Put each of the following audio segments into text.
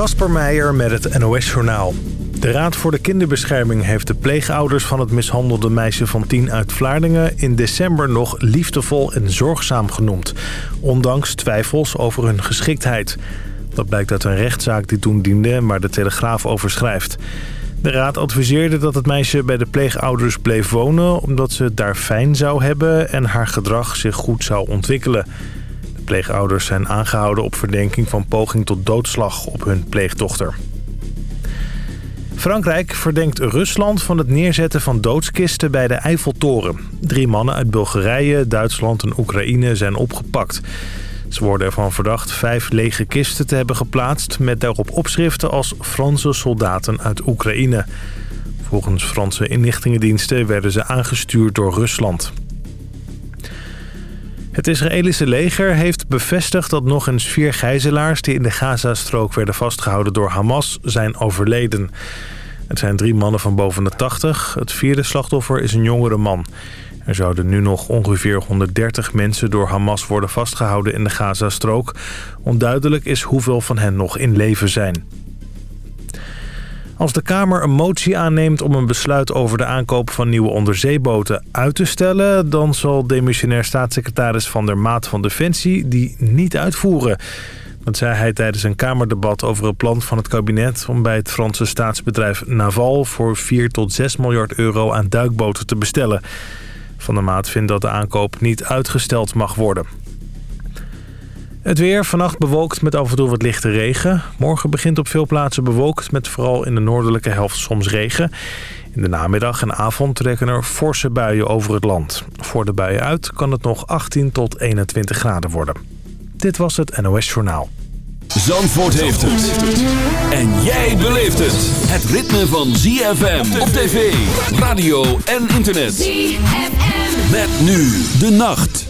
Kasper Meijer met het NOS-journaal. De Raad voor de Kinderbescherming heeft de pleegouders van het mishandelde meisje van 10 uit Vlaardingen... in december nog liefdevol en zorgzaam genoemd. Ondanks twijfels over hun geschiktheid. Dat blijkt uit een rechtszaak die toen diende, maar de Telegraaf overschrijft. De raad adviseerde dat het meisje bij de pleegouders bleef wonen... omdat ze het daar fijn zou hebben en haar gedrag zich goed zou ontwikkelen. De pleegouders zijn aangehouden op verdenking van poging tot doodslag op hun pleegdochter. Frankrijk verdenkt Rusland van het neerzetten van doodskisten bij de Eiffeltoren. Drie mannen uit Bulgarije, Duitsland en Oekraïne zijn opgepakt. Ze worden ervan verdacht vijf lege kisten te hebben geplaatst... met daarop opschriften als Franse soldaten uit Oekraïne. Volgens Franse inlichtingendiensten werden ze aangestuurd door Rusland. Het Israëlische leger heeft bevestigd dat nog eens vier gijzelaars... die in de Gazastrook werden vastgehouden door Hamas, zijn overleden. Het zijn drie mannen van boven de 80. Het vierde slachtoffer is een jongere man. Er zouden nu nog ongeveer 130 mensen door Hamas worden vastgehouden in de Gazastrook. Onduidelijk is hoeveel van hen nog in leven zijn. Als de Kamer een motie aanneemt om een besluit over de aankoop van nieuwe onderzeeboten uit te stellen... dan zal demissionair staatssecretaris Van der Maat van Defensie die niet uitvoeren. Dat zei hij tijdens een Kamerdebat over het plan van het kabinet... om bij het Franse staatsbedrijf Naval voor 4 tot 6 miljard euro aan duikboten te bestellen. Van der Maat vindt dat de aankoop niet uitgesteld mag worden. Het weer, vannacht bewolkt met af en toe wat lichte regen. Morgen begint op veel plaatsen bewolkt met vooral in de noordelijke helft soms regen. In de namiddag en avond trekken er forse buien over het land. Voor de buien uit kan het nog 18 tot 21 graden worden. Dit was het NOS Journaal. Zandvoort heeft het. En jij beleeft het. Het ritme van ZFM op tv, radio en internet. ZFM. Met nu de nacht.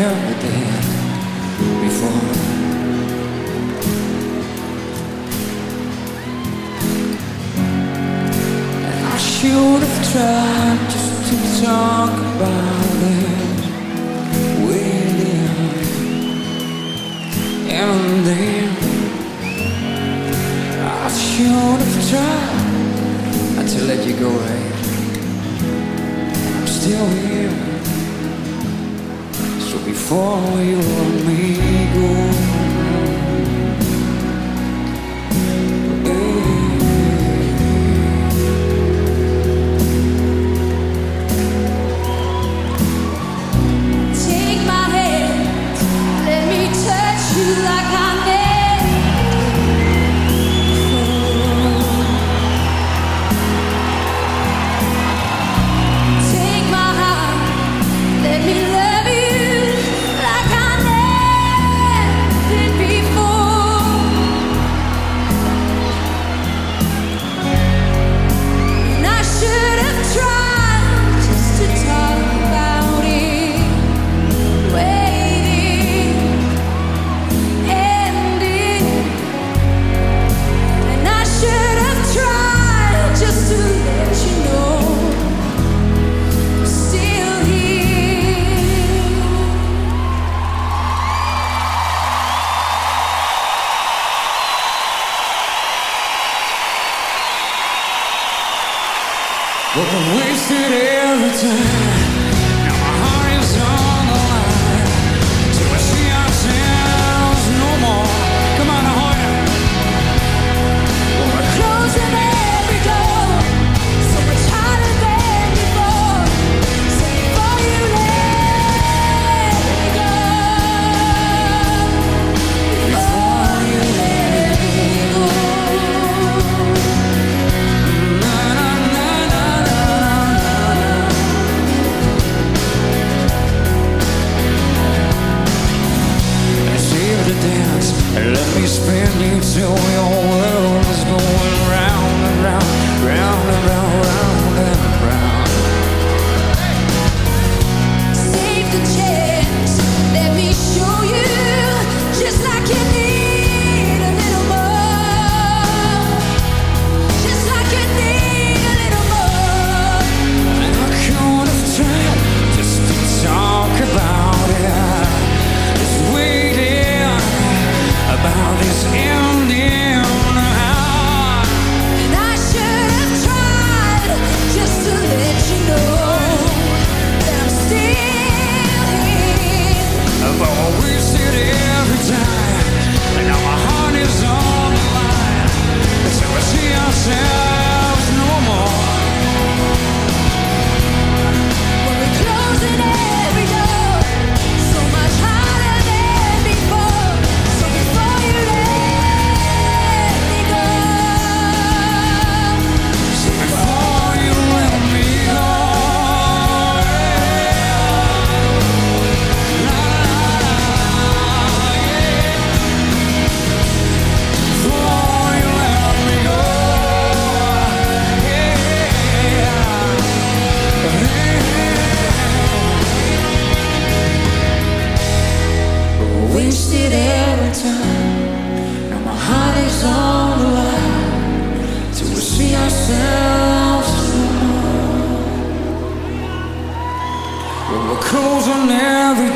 Never did before. And I should have tried just to talk about it with you. And then I should have tried to let you go right. I'm still here. Before you let me go. wasted every time. Now my heart is on the line till we see ourselves tomorrow. Well, we're closing every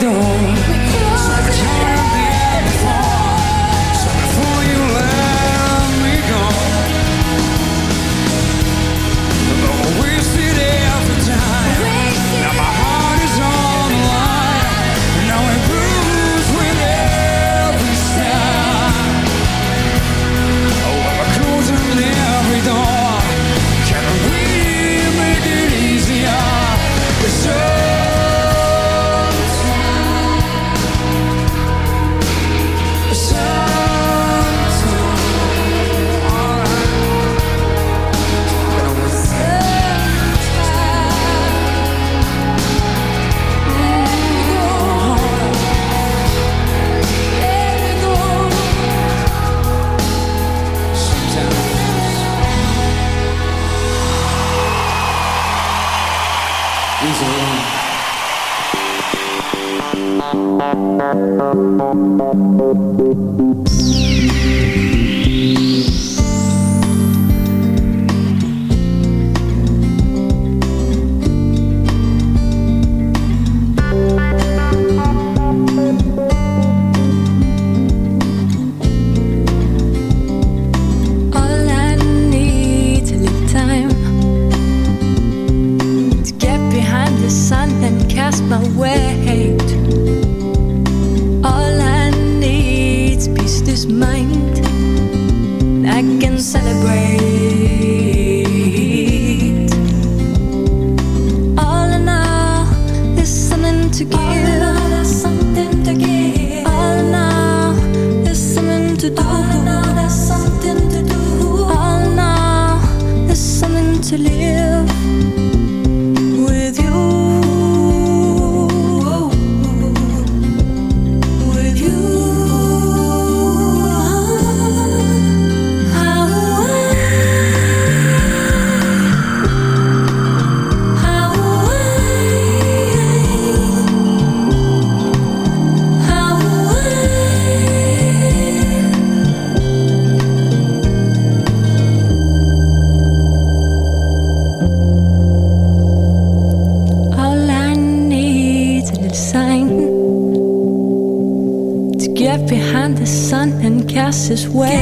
this way.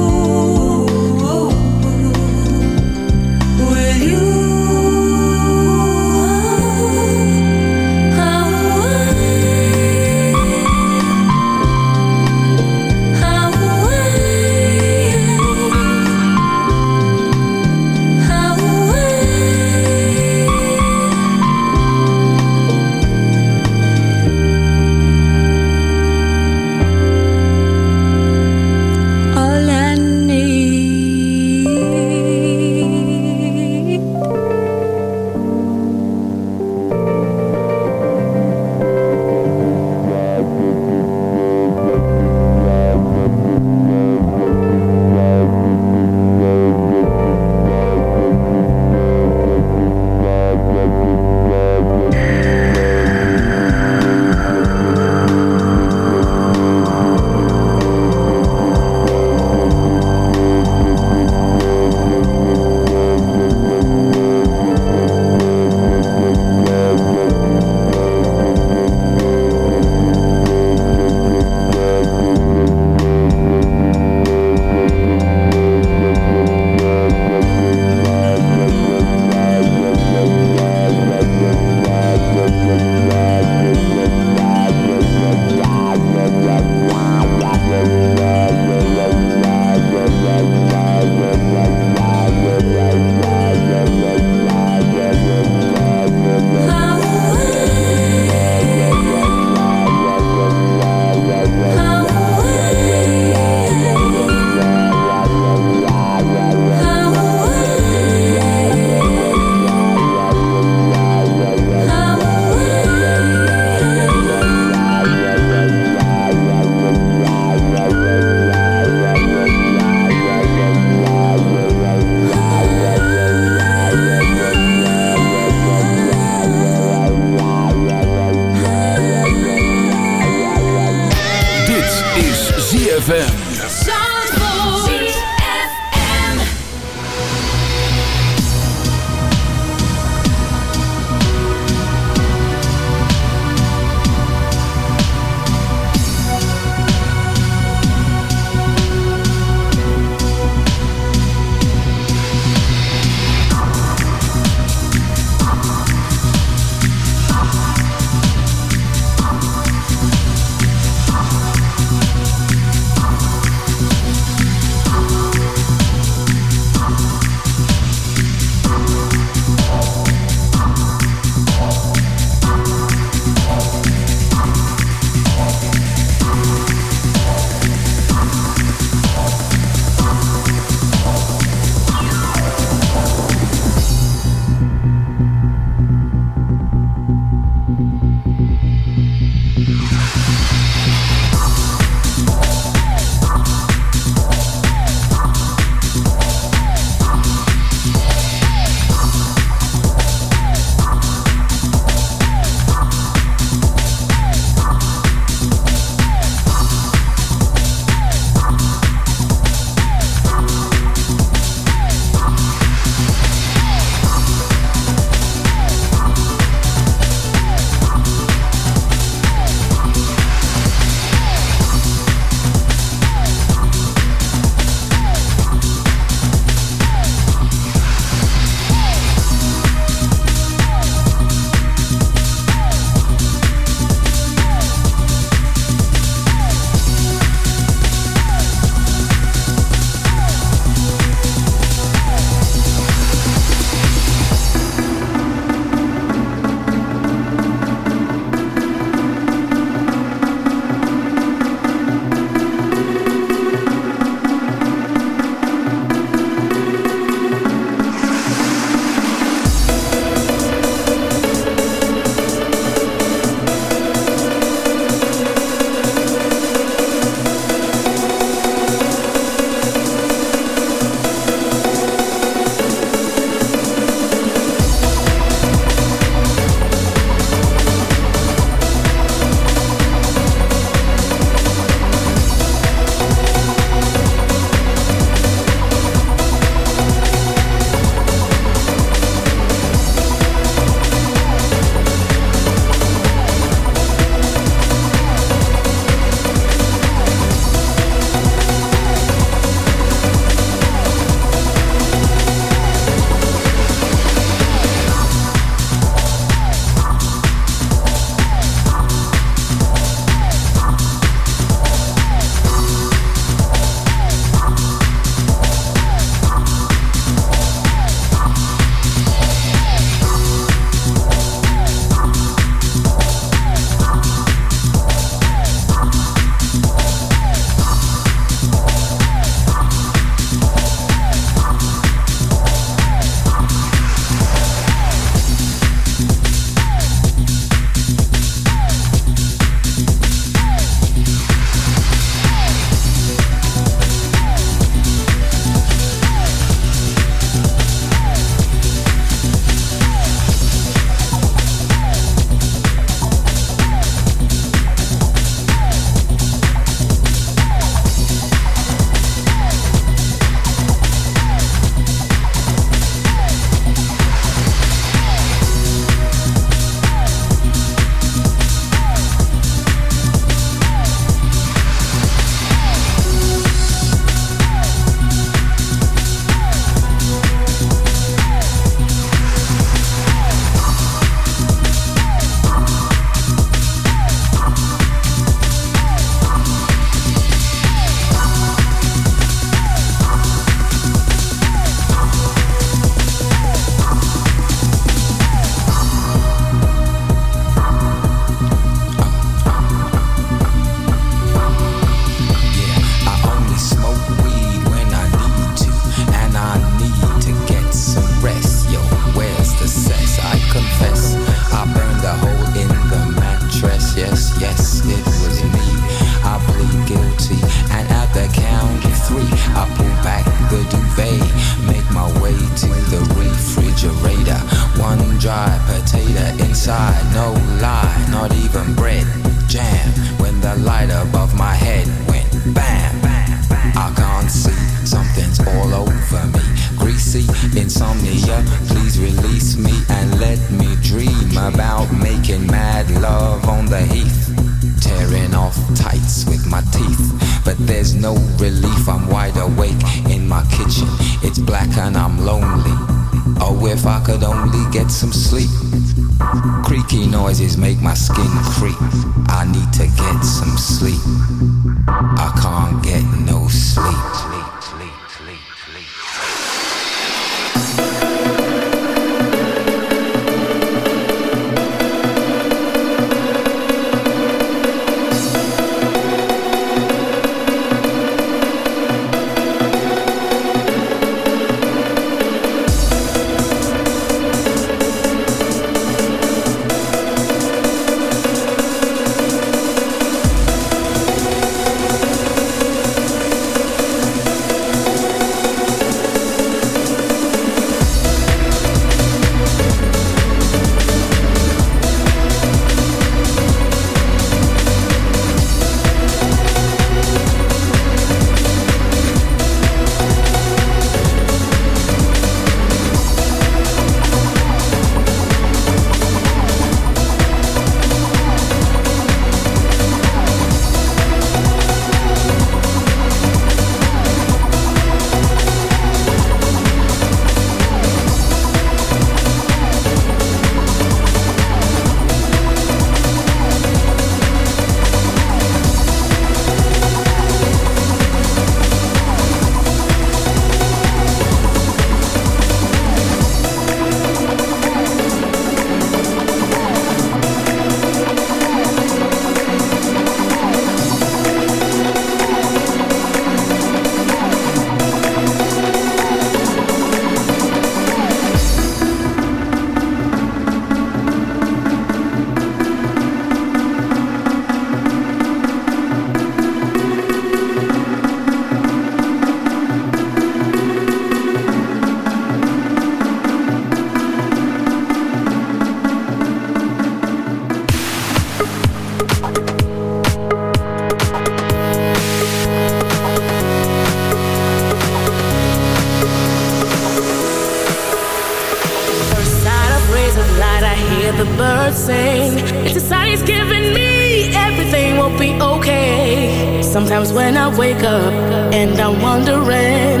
the birds sing. If society's giving me everything, won't be okay. Sometimes when I wake up and I'm wondering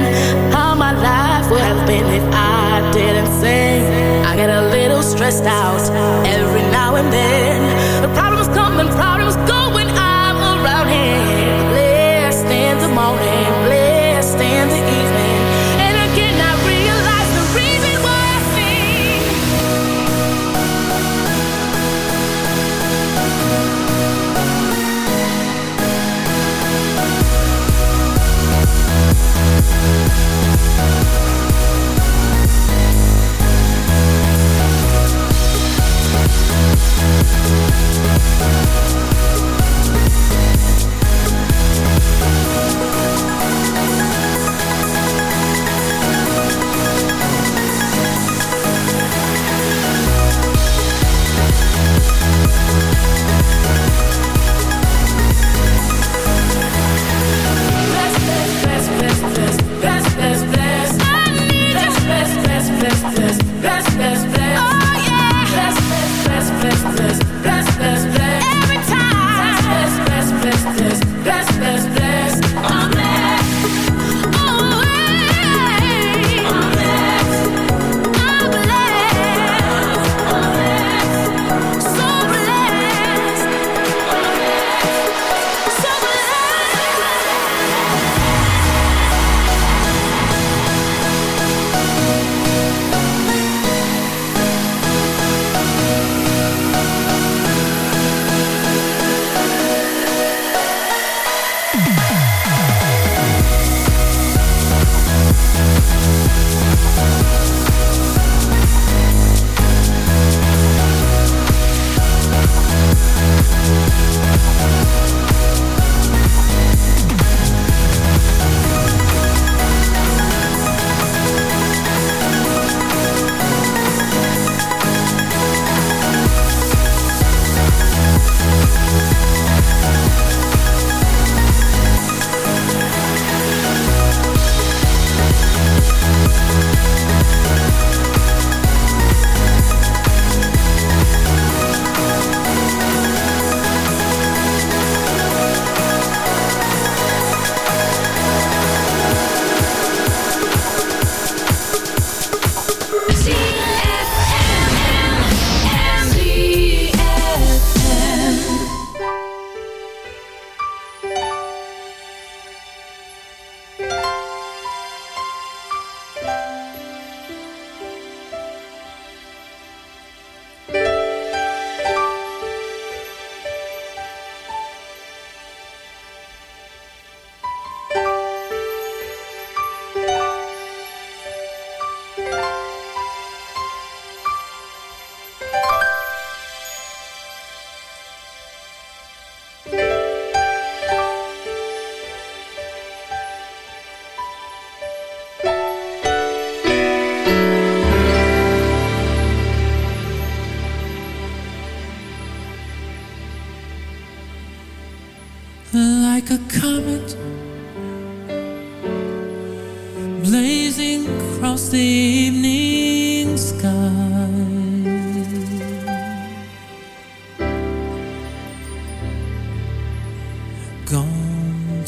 how my life would have been if I didn't sing, I get a little stressed out every now and then. The problems come and problems go when I'm around here. Less in the morning, We'll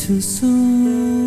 too soon.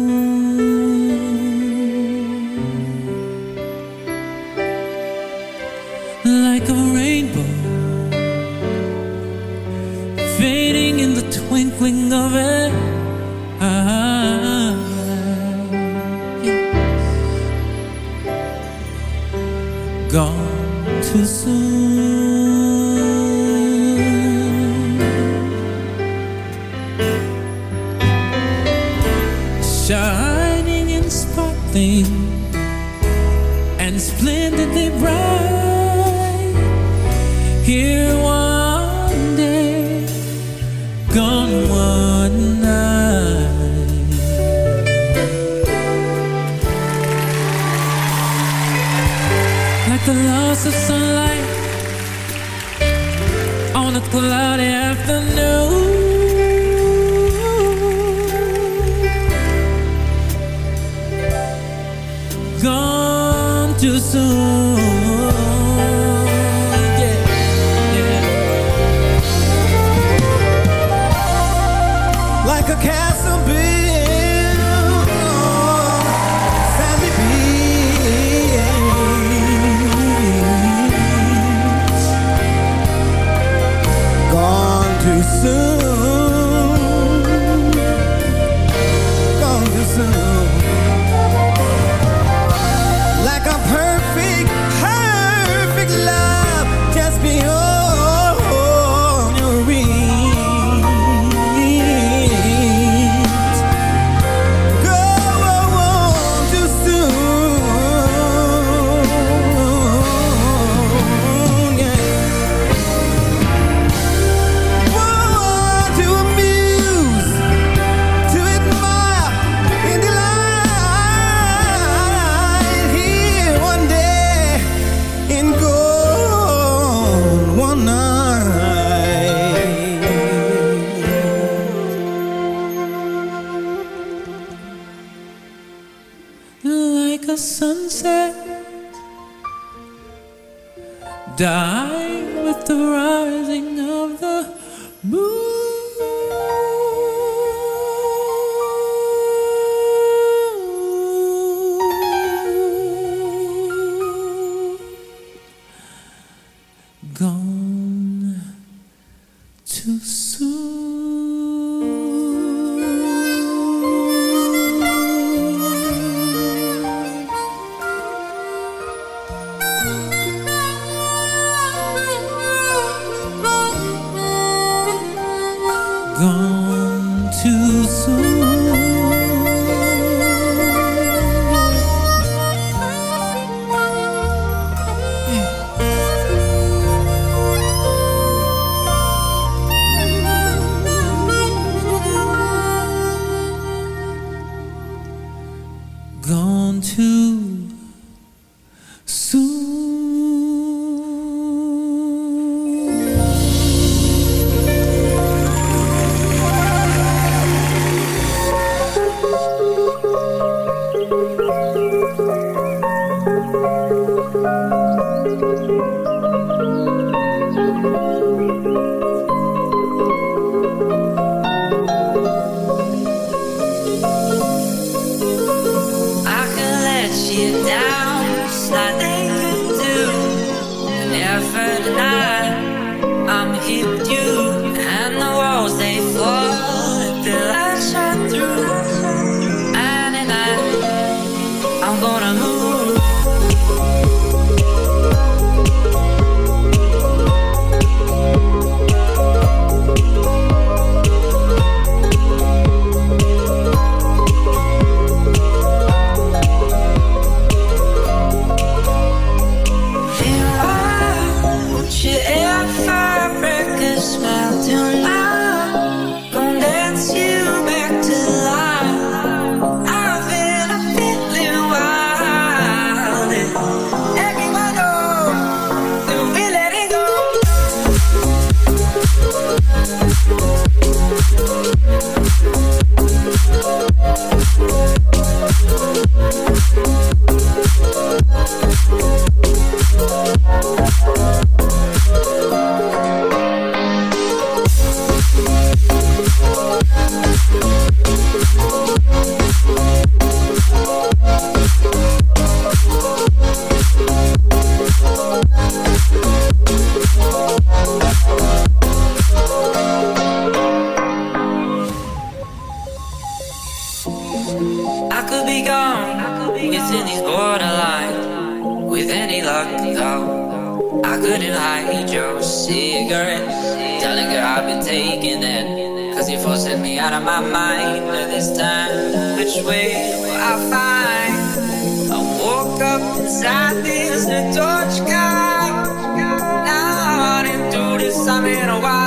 inside this torch sky. Now, into this, I'm in a while.